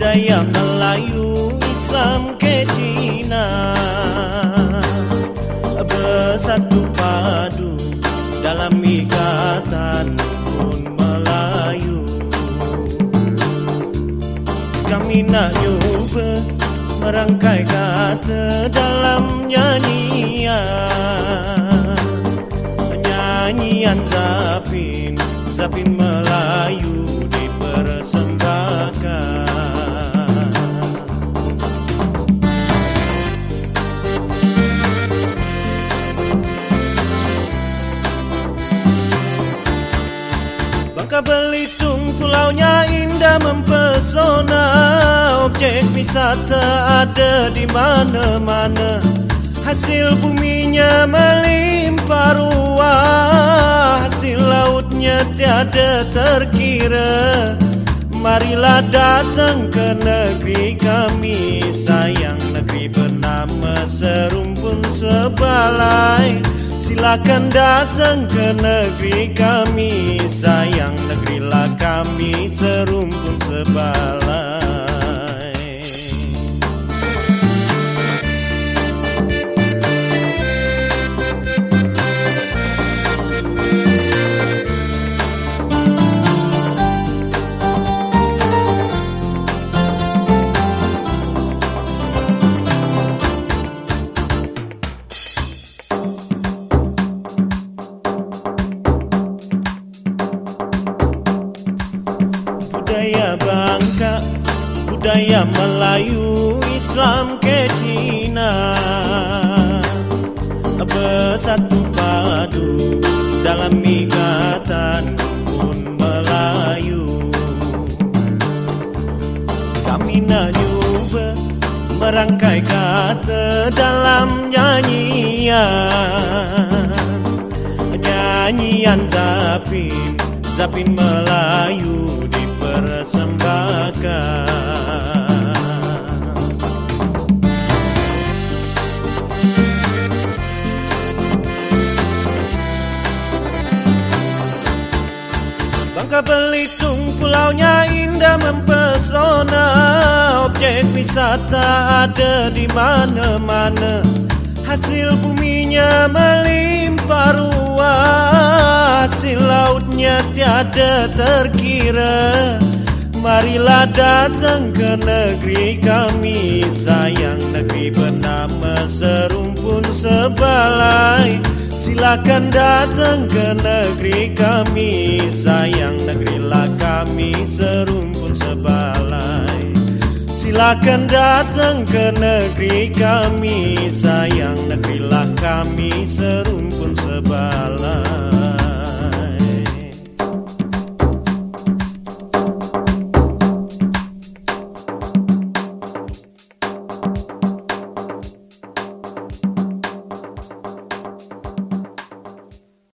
budaya Melayu Islam ke Cina. Bersatu padu dalam ikatan pun Melayu. Kami nak nyoba merangkai kata dalam nyanyian. Nyanyian Zapin Zapin Melayu dipersembahkan mempesona Objek wisata ada di mana-mana. Hasil buminya melimpah ruah Hasil lautnya tiada terkira. Marilah datang ke negeri kami Sayang negeri bernama serumpun sebalai. Silakan datang ke negeri kami Sayang negerilah kami serumpun sebalai budaya Melayu, Islam ke Cina bersatu padu dalam ikatan pun Melayu. Kami nyoba merangkai kata dalam nyanyian nyanyian Zapin Zapin Melayu dipersembahkan Bangka Belitung pulaunya indah mempesona. Objek wisata ada di mana-mana. Hasil buminya melimpah ruah Tiada terkira. Marilah datang ke negeri kami Sayang negeri bernama serumpun sebalai. Silakan datang ke negeri kami Sayang negerilah kami serumpun sebalai. Silakan datang ke negeri kami Sayang negerilah kami serumpun sebalai